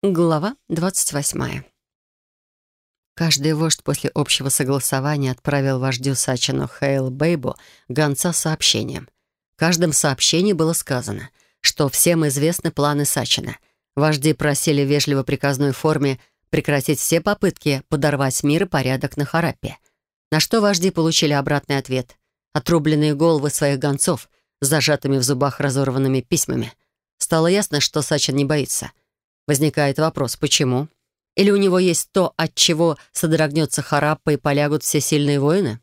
Глава 28. Каждый вождь после общего согласования отправил вождю Сачину Хейл Бейбу гонца сообщением. В каждом сообщении было сказано, что всем известны планы Сачина. Вожди просили в вежливо приказной форме прекратить все попытки подорвать мир и порядок на Харапе. На что вожди получили обратный ответ. Отрубленные головы своих гонцов с зажатыми в зубах разорванными письмами. Стало ясно, что Сачин не боится — Возникает вопрос, почему? Или у него есть то, от чего содрогнется Хараппа и полягут все сильные воины?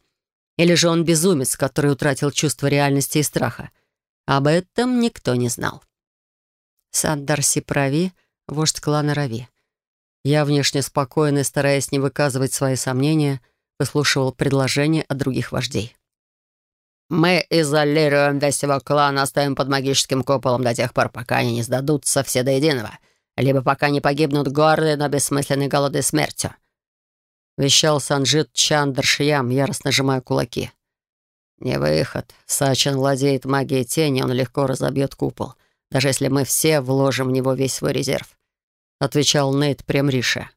Или же он безумец, который утратил чувство реальности и страха? Об этом никто не знал. Сандар Сиправи, вождь клана Рави. Я, внешне спокойный, стараясь не выказывать свои сомнения, выслушивал предложения от других вождей. «Мы изолируем весь его клан, оставим под магическим куполом до тех пор, пока они не сдадутся все до единого либо пока не погибнут гордой, но бессмысленной голодной смертью», — вещал Санджит Чандаршиям, яростно сжимая кулаки. «Не выход. Сачин владеет магией тени, он легко разобьет купол, даже если мы все вложим в него весь свой резерв», — отвечал Нейт Премриша.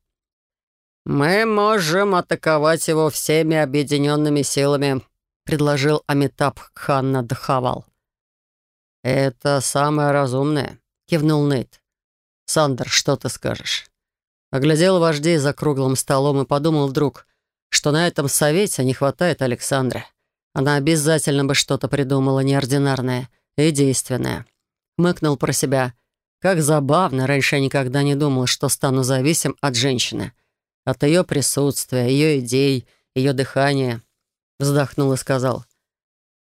«Мы можем атаковать его всеми объединенными силами», — предложил Амитаб Ханна Дхавал. «Это самое разумное», — кивнул Нейт. «Сандер, что ты скажешь?» Оглядел вождей за круглым столом и подумал вдруг, что на этом совете не хватает Александры. Она обязательно бы что-то придумала неординарное и действенное. Мыкнул про себя. Как забавно, раньше я никогда не думал, что стану зависим от женщины. От ее присутствия, ее идей, ее дыхания. Вздохнул и сказал.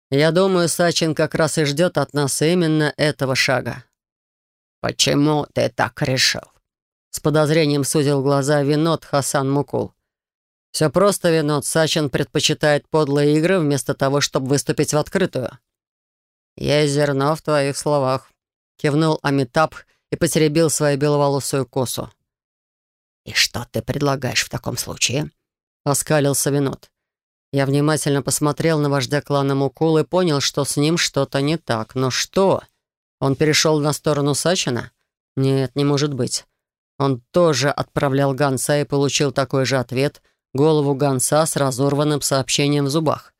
«Я думаю, Сачин как раз и ждет от нас именно этого шага. «Почему ты так решил?» С подозрением сузил глаза Винот Хасан Мукул. «Все просто, Винот. Сачин предпочитает подлые игры вместо того, чтобы выступить в открытую». «Есть зерно в твоих словах», — кивнул Амитабх и потеребил свою беловолосую косу. «И что ты предлагаешь в таком случае?» — оскалился Винот. Я внимательно посмотрел на вождя клана Мукул и понял, что с ним что-то не так. Но что? Он перешел на сторону Сачина? Нет, не может быть. Он тоже отправлял гонца и получил такой же ответ — голову гонца с разорванным сообщением в зубах.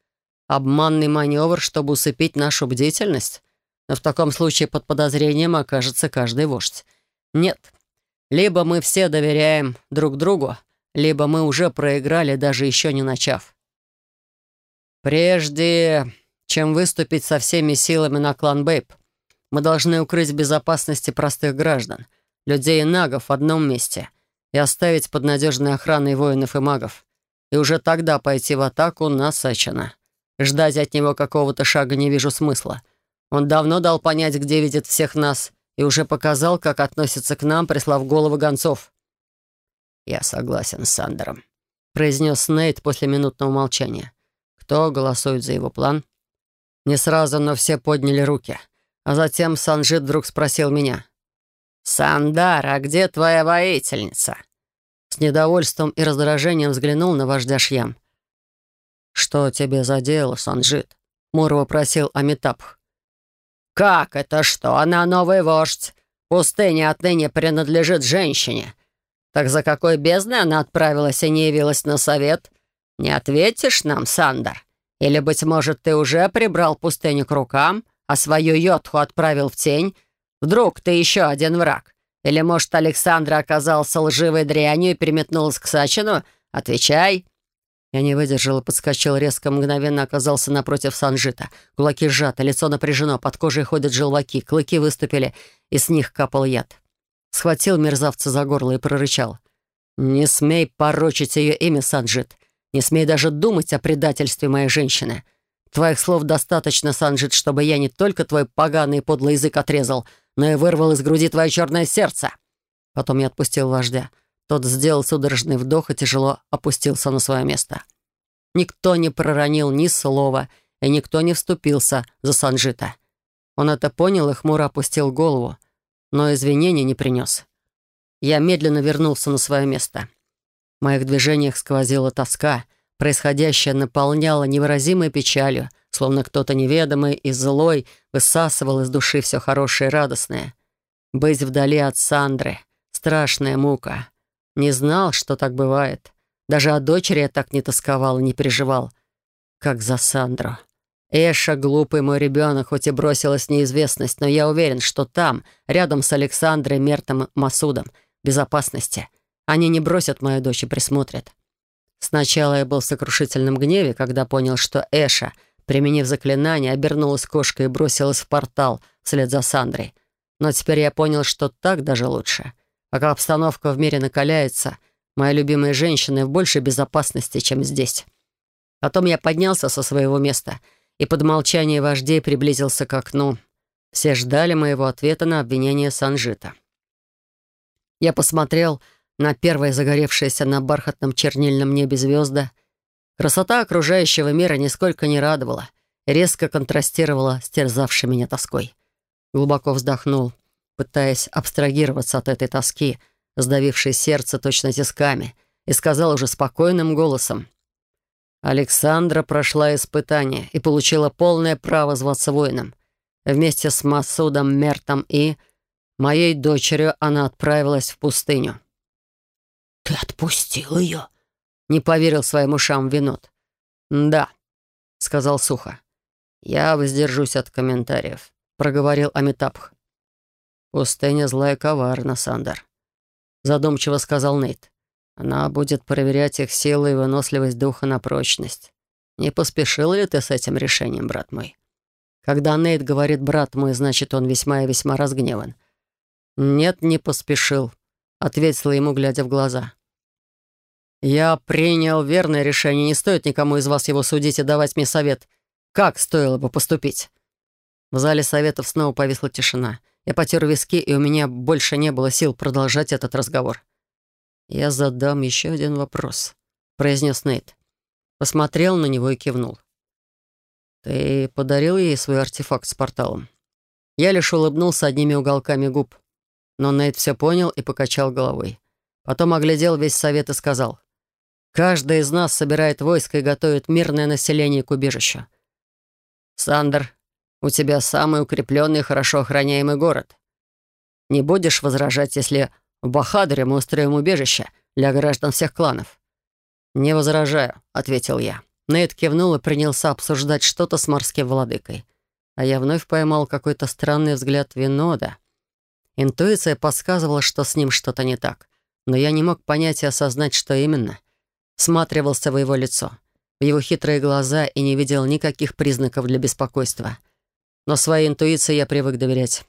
Обманный маневр, чтобы усыпить нашу бдительность? Но в таком случае под подозрением окажется каждый вождь. Нет. Либо мы все доверяем друг другу, либо мы уже проиграли, даже еще не начав. Прежде чем выступить со всеми силами на клан Бэйб, мы должны укрыть безопасности простых граждан, людей и нагов в одном месте и оставить под надежной охраной воинов и магов. И уже тогда пойти в атаку на Сачина. Ждать от него какого-то шага не вижу смысла. Он давно дал понять, где видит всех нас, и уже показал, как относится к нам, прислав головы гонцов. «Я согласен с Сандером», — произнес Нейт после минутного молчания. «Кто голосует за его план?» Не сразу, но все подняли руки — а затем Санжит вдруг спросил меня. «Сандар, а где твоя воительница?» С недовольством и раздражением взглянул на вождя Шьям. «Что тебе за дело, Санжит?» — Мур вопросил Амитабх. «Как это что? Она новый вождь. Пустыня отныне принадлежит женщине. Так за какой бездной она отправилась и не явилась на совет? Не ответишь нам, Сандар? Или, быть может, ты уже прибрал пустыню к рукам?» А свою йотху отправил в тень? Вдруг ты еще один враг? Или, может, Александра оказался лживой дрянью и переметнулась к Сачину? Отвечай!» Я не выдержал и подскочил резко, мгновенно оказался напротив Санжита. Кулаки сжаты, лицо напряжено, под кожей ходят желваки, клыки выступили, и с них капал яд. Схватил мерзавца за горло и прорычал. «Не смей порочить ее имя, Санжит. Не смей даже думать о предательстве моей женщины. Твоих слов достаточно, Санджит, чтобы я не только твой поганый подлый язык отрезал, но и вырвал из груди твое черное сердце». Потом я отпустил вождя. Тот сделал судорожный вдох и тяжело опустился на свое место. Никто не проронил ни слова, и никто не вступился за Санджита. Он это понял и хмуро опустил голову, но извинений не принес. Я медленно вернулся на свое место. В моих движениях сквозила тоска — Происходящее наполняло невыразимой печалью, словно кто-то неведомый и злой высасывал из души все хорошее и радостное. Быть вдали от Сандры, страшная мука. Не знал, что так бывает. Даже о дочери я так не тосковал и не переживал, как за Сандру. Эша, глупый мой ребенок, хоть и бросилась неизвестность, но я уверен, что там, рядом с Александрой, Мертом Масудом, безопасности. Они не бросят мою дочь и присмотрят. Сначала я был в сокрушительном гневе, когда понял, что Эша, применив заклинание, обернулась кошкой и бросилась в портал вслед за Сандрой. Но теперь я понял, что так даже лучше. Пока обстановка в мире накаляется, моя любимая женщина в большей безопасности, чем здесь. Потом я поднялся со своего места и под молчание вождей приблизился к окну. Все ждали моего ответа на обвинение Санжита. Я посмотрел на первое загоревшееся на бархатном чернильном небе звезда. Красота окружающего мира нисколько не радовала, резко контрастировала с терзавшей меня тоской. Глубоко вздохнул, пытаясь абстрагироваться от этой тоски, сдавившей сердце точно тисками, и сказал уже спокойным голосом. Александра прошла испытание и получила полное право зваться воином. Вместе с Масудом, Мертом и Моей дочерью она отправилась в пустыню». «Ты отпустил ее?» Не поверил своим ушам Винот. «Да», — сказал сухо. «Я воздержусь от комментариев», — проговорил Амитабх. «Пустыня злая коварна, Сандер», — задумчиво сказал Нейт. «Она будет проверять их силу и выносливость духа на прочность. Не поспешил ли ты с этим решением, брат мой?» Когда Нейт говорит «брат мой», значит, он весьма и весьма разгневан. «Нет, не поспешил», — ответила ему, глядя в глаза. «Я принял верное решение. Не стоит никому из вас его судить и давать мне совет. Как стоило бы поступить?» В зале советов снова повисла тишина. Я потер виски, и у меня больше не было сил продолжать этот разговор. «Я задам еще один вопрос», — произнес Нейт. Посмотрел на него и кивнул. «Ты подарил ей свой артефакт с порталом?» Я лишь улыбнулся одними уголками губ. Но Нейт все понял и покачал головой. Потом оглядел весь совет и сказал, «Каждый из нас собирает войско и готовит мирное население к убежищу. Сандер, у тебя самый укрепленный и хорошо охраняемый город. Не будешь возражать, если в Бахадуре мы устроим убежище для граждан всех кланов?» «Не возражаю», — ответил я. Нейт кивнул и принялся обсуждать что-то с морским владыкой. А я вновь поймал какой-то странный взгляд Винода — Интуиция подсказывала, что с ним что-то не так, но я не мог понять и осознать, что именно. Сматривался в его лицо, в его хитрые глаза и не видел никаких признаков для беспокойства. Но своей интуиции я привык доверять.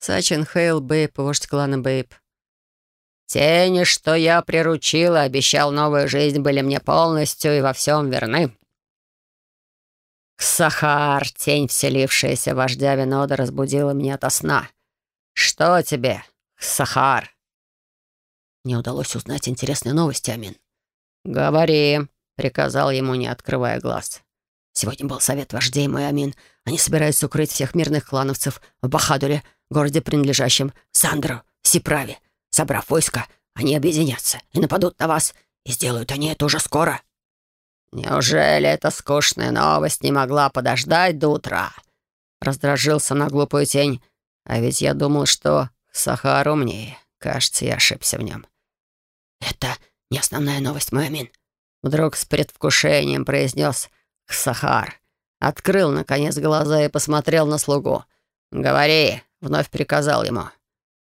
Сачин Хейл Бейб, вождь клана Бейб. «Тени, что я приручил и обещал новую жизнь, были мне полностью и во всем верны». Сахар, тень, вселившаяся вождя Винода, разбудила меня ото сна. «Что тебе, Сахар?» Мне удалось узнать интересные новости, Амин. «Говори», — приказал ему, не открывая глаз. Сегодня был совет вождей, мой Амин. Они собираются укрыть всех мирных клановцев в Бахадуре, городе, принадлежащем Сандру, Сиправе. Собрав войско, они объединятся и нападут на вас, и сделают они это уже скоро. «Неужели эта скучная новость не могла подождать до утра?» Раздражился на глупую тень, а ведь я думал, что Сахар умнее. Кажется, я ошибся в нем. «Это не основная новость, мой Амин», — вдруг с предвкушением произнес Сахар. Открыл, наконец, глаза и посмотрел на слугу. «Говори», — вновь приказал ему.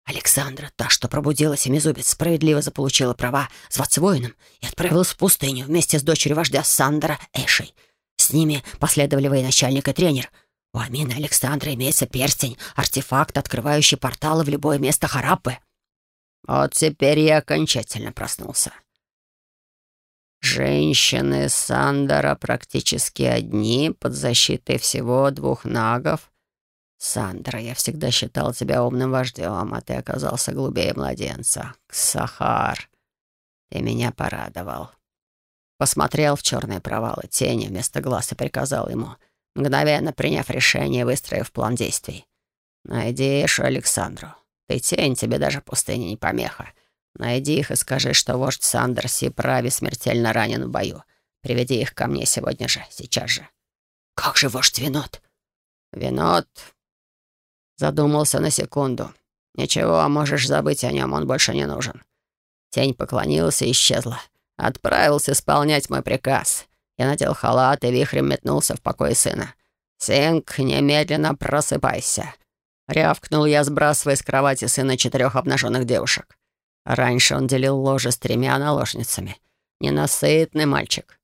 Александра, та, что пробудилась и Мезубец, справедливо заполучила права зваться воином и отправилась в пустыню вместе с дочерью вождя Сандра Эшей. С ними последовали военачальник и тренер — у Амины Александра имеется перстень, артефакт, открывающий порталы в любое место Хараппы. Вот теперь я окончательно проснулся. Женщины Сандера практически одни, под защитой всего двух нагов. Сандра, я всегда считал тебя умным вождем, а ты оказался глубее младенца. Сахар, ты меня порадовал. Посмотрел в черные провалы тени вместо глаз и приказал ему — мгновенно приняв решение и выстроив план действий. «Найди Эшу Александру. Ты тень, тебе даже пустыня не помеха. Найди их и скажи, что вождь Сандерс и Прави смертельно ранен в бою. Приведи их ко мне сегодня же, сейчас же». «Как же вождь Винот?» «Винот...» Задумался на секунду. «Ничего, можешь забыть о нем, он больше не нужен». Тень поклонился и исчезла. Отправился исполнять мой приказ. Я надел халат и вихрем метнулся в покой сына. «Синк, немедленно просыпайся!» Рявкнул я, сбрасывая с кровати сына четырех обнаженных девушек. Раньше он делил ложе с тремя наложницами. Ненасытный мальчик.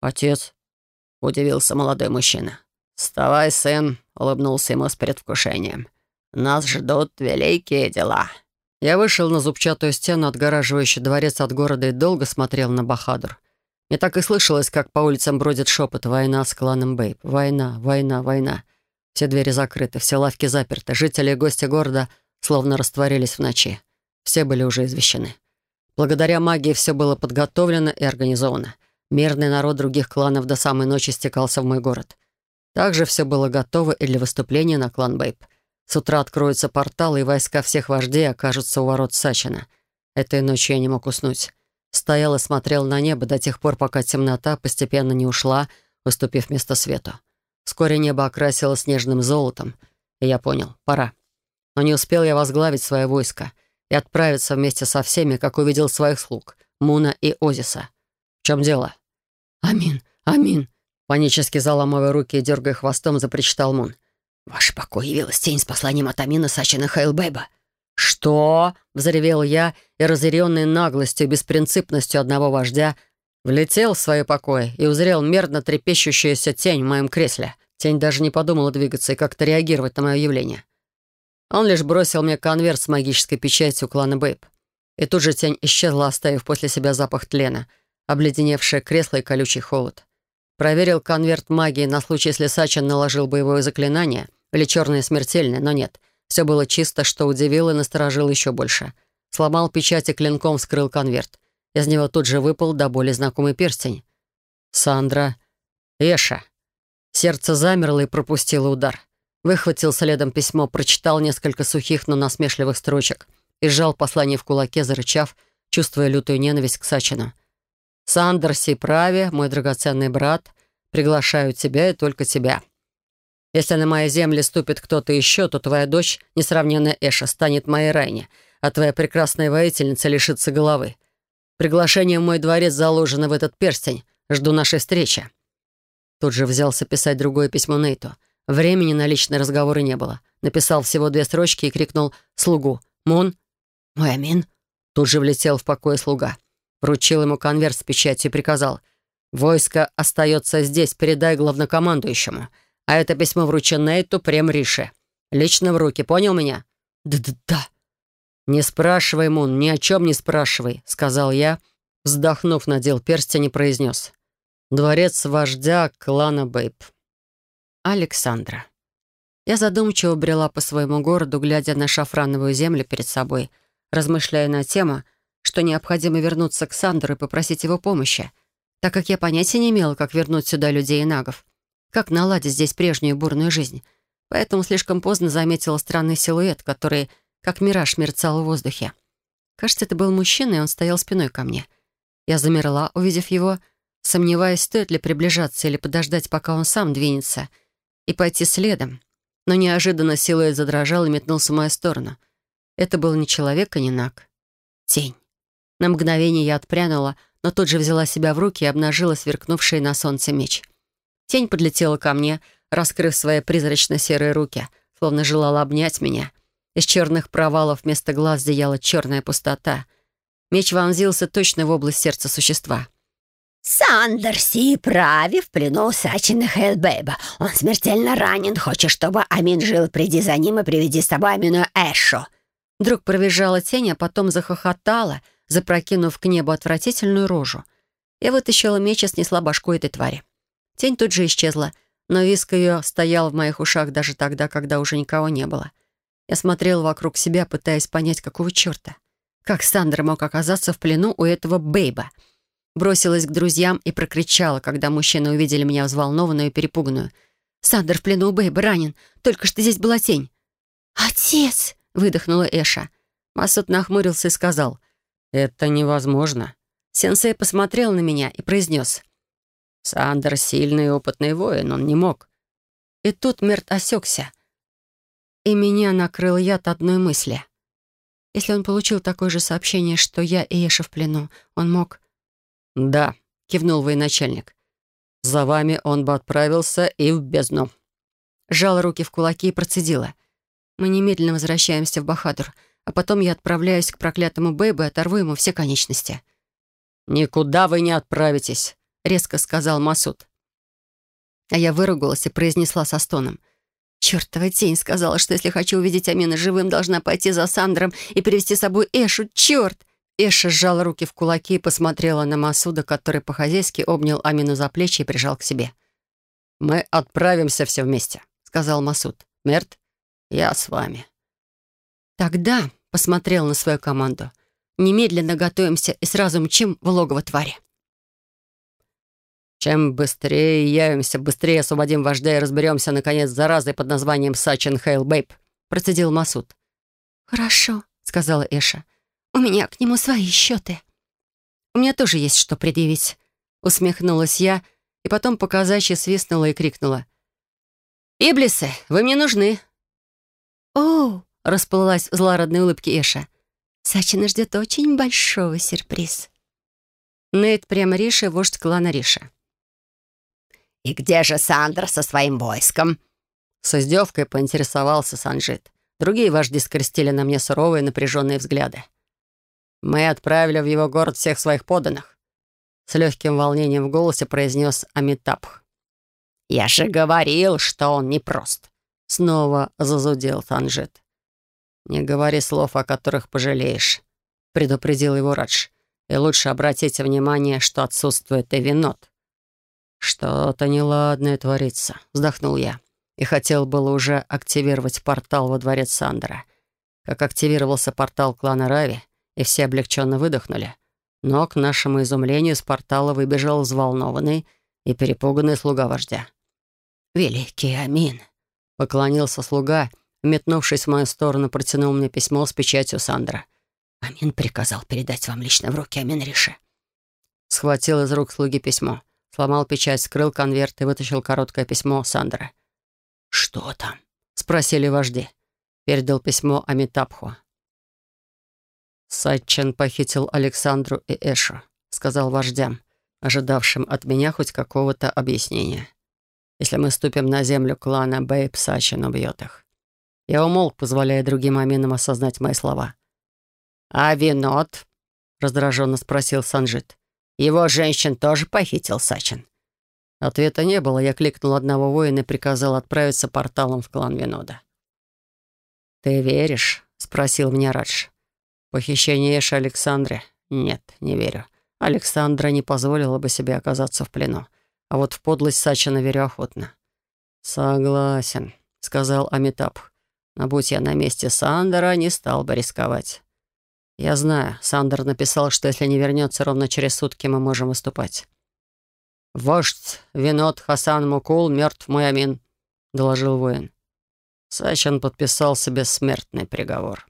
«Отец», — удивился молодой мужчина. «Вставай, сын», — улыбнулся ему с предвкушением. «Нас ждут великие дела». Я вышел на зубчатую стену, отгораживающую дворец от города, и долго смотрел на Бахадур. Мне так и слышалось, как по улицам бродит шепот «Война с кланом Бейб! Война! Война! Война!» Все двери закрыты, все лавки заперты. Жители и гости города словно растворились в ночи. Все были уже извещены. Благодаря магии все было подготовлено и организовано. Мирный народ других кланов до самой ночи стекался в мой город. Также все было готово и для выступления на клан Бейб — с утра откроются порталы, и войска всех вождей окажутся у ворот Сачина. Этой ночью я не мог уснуть. Стоял и смотрел на небо до тех пор, пока темнота постепенно не ушла, уступив место свету. Вскоре небо окрасило снежным золотом, и я понял — пора. Но не успел я возглавить свое войско и отправиться вместе со всеми, как увидел своих слуг — Муна и Озиса. В чем дело? «Амин, амин!» Панически заламывая руки и дергая хвостом, запричитал Мун — ваш покой явилась тень с посланием от Амина Сачина Хейлбэба». «Что?» — взревел я, и, разъяренный наглостью и беспринципностью одного вождя, влетел в свое покое и узрел мерно трепещущуюся тень в моем кресле. Тень даже не подумала двигаться и как-то реагировать на мое явление. Он лишь бросил мне конверт с магической печатью клана Бэйб. И тут же тень исчезла, оставив после себя запах тлена, обледеневшее кресло и колючий холод. Проверил конверт магии на случай, если Сачин наложил боевое заклинание — или черное смертельное, но нет. Все было чисто, что удивило и насторожило еще больше. Сломал печать и клинком вскрыл конверт. Из него тут же выпал до боли знакомый перстень. «Сандра. Эша». Сердце замерло и пропустило удар. Выхватил следом письмо, прочитал несколько сухих, но насмешливых строчек и сжал послание в кулаке, зарычав, чувствуя лютую ненависть к Сачину. «Сандер Сейправе, мой драгоценный брат, приглашаю тебя и только тебя. Если на моей земле ступит кто-то еще, то твоя дочь, несравненная Эша, станет моей Райне, а твоя прекрасная воительница лишится головы. Приглашение в мой дворец заложено в этот перстень. Жду нашей встречи». Тут же взялся писать другое письмо Нейту. Времени на личные разговоры не было. Написал всего две строчки и крикнул слугу. «Мой Амин?» Тут же влетел в покой слуга. Вручил ему конверт с печатью и приказал. «Войско остается здесь, передай главнокомандующему». А это письмо вручено Нейту Прем Рише. Лично в руки, понял меня?» «Да-да-да». «Не спрашивай, Мун, ни о чем не спрашивай», — сказал я, вздохнув, надел перстень и произнес. «Дворец вождя клана Бэйб». Александра. Я задумчиво брела по своему городу, глядя на шафрановую землю перед собой, размышляя на тему, что необходимо вернуться к Сандеру и попросить его помощи, так как я понятия не имела, как вернуть сюда людей и нагов как наладить здесь прежнюю бурную жизнь. Поэтому слишком поздно заметила странный силуэт, который, как мираж, мерцал в воздухе. Кажется, это был мужчина, и он стоял спиной ко мне. Я замерла, увидев его, сомневаясь, стоит ли приближаться или подождать, пока он сам двинется, и пойти следом. Но неожиданно силуэт задрожал и метнулся в мою сторону. Это был не человек, а не наг. Тень. На мгновение я отпрянула, но тут же взяла себя в руки и обнажила сверкнувший на солнце меч — Тень подлетела ко мне, раскрыв свои призрачно-серые руки, словно желала обнять меня. Из черных провалов вместо глаз зияла черная пустота. Меч вонзился точно в область сердца существа. «Сандер Си прави в плену Сачина Хейлбейба. Он смертельно ранен. Хочешь, чтобы Амин жил? Приди за ним и приведи с собой Амину Эшу». Вдруг провизжала тень, а потом захохотала, запрокинув к небу отвратительную рожу. Я вытащила меч и снесла башку этой твари. Тень тут же исчезла, но виск ее стоял в моих ушах даже тогда, когда уже никого не было. Я смотрела вокруг себя, пытаясь понять, какого черта. Как Сандра мог оказаться в плену у этого бейба? Бросилась к друзьям и прокричала, когда мужчины увидели меня взволнованную и перепуганную. «Сандер в плену у бейба, ранен. Только что здесь была тень». «Отец!» — выдохнула Эша. Масуд нахмурился и сказал. «Это невозможно». Сенсей посмотрел на меня и произнес. Сандер — сильный и опытный воин, он не мог. И тут Мерт осекся. И меня накрыл яд одной мысли. Если он получил такое же сообщение, что я и Эша в плену, он мог... «Да», — кивнул военачальник. «За вами он бы отправился и в бездну». Сжала руки в кулаки и процедила. «Мы немедленно возвращаемся в Бахадур, а потом я отправляюсь к проклятому Бэйбу и оторву ему все конечности». «Никуда вы не отправитесь», — резко сказал Масуд. А я выругалась и произнесла со стоном. «Чёртова тень сказала, что если хочу увидеть Амина живым, должна пойти за Сандром и привести с собой Эшу. Чёрт!» Эша сжала руки в кулаки и посмотрела на Масуда, который по-хозяйски обнял Амину за плечи и прижал к себе. «Мы отправимся все вместе», — сказал Масуд. «Мерт, я с вами». «Тогда», — посмотрел на свою команду, «немедленно готовимся и сразу мчим в логово твари». Чем быстрее явимся, быстрее освободим вождя и разберемся, наконец, с заразой под названием Сачин Хейл Бейб», — процедил Масуд. «Хорошо», — сказала Эша. «У меня к нему свои счеты». «У меня тоже есть что предъявить», — усмехнулась я, и потом показачьи свистнула и крикнула. «Иблисы, вы мне нужны!» «О!» — расплылась в злорадной улыбке Эша. «Сачина ждет очень большого сюрприз». Нейт прямо Риша, вождь клана Риша. «И где же Сандра со своим войском?» С издевкой поинтересовался Санжит. Другие вожди скрестили на мне суровые напряженные взгляды. «Мы отправили в его город всех своих подданных», — с легким волнением в голосе произнес Амитабх. «Я же говорил, что он непрост», — снова зазудел Санжит. «Не говори слов, о которых пожалеешь», — предупредил его Радж. «И лучше обратите внимание, что отсутствует и винот». «Что-то неладное творится», — вздохнул я. И хотел было уже активировать портал во дворец Сандера. Как активировался портал клана Рави, и все облегченно выдохнули. Но, к нашему изумлению, из портала выбежал взволнованный и перепуганный слуга вождя. «Великий Амин!» — поклонился слуга, метнувшись в мою сторону, протянул мне письмо с печатью Сандра. «Амин приказал передать вам лично в руки Амин Рише». Схватил из рук слуги письмо. Сломал печать, скрыл конверт и вытащил короткое письмо Сандера. «Что там?» — спросили вожди. Передал письмо Амитабху. «Сатчен похитил Александру и Эшу», — сказал вождям, ожидавшим от меня хоть какого-то объяснения. «Если мы ступим на землю клана, Бэйб Сатчен убьет их». Я умолк, позволяя другим аминам осознать мои слова. «А Винот?» — раздраженно спросил Санжит. Его женщин тоже похитил Сачин?» Ответа не было. Я кликнул одного воина и приказал отправиться порталом в клан Винода. «Ты веришь?» — спросил меня Радж. «Похищение Эши Александры? Нет, не верю. Александра не позволила бы себе оказаться в плену. А вот в подлость Сачина верю охотно». «Согласен», — сказал Амитаб. «Но будь я на месте Сандера, не стал бы рисковать. «Я знаю. Сандер написал, что если не вернется ровно через сутки, мы можем выступать». «Вождь Винот Хасан Мукул мертв мой Амин», — доложил воин. Сачан подписал себе смертный приговор.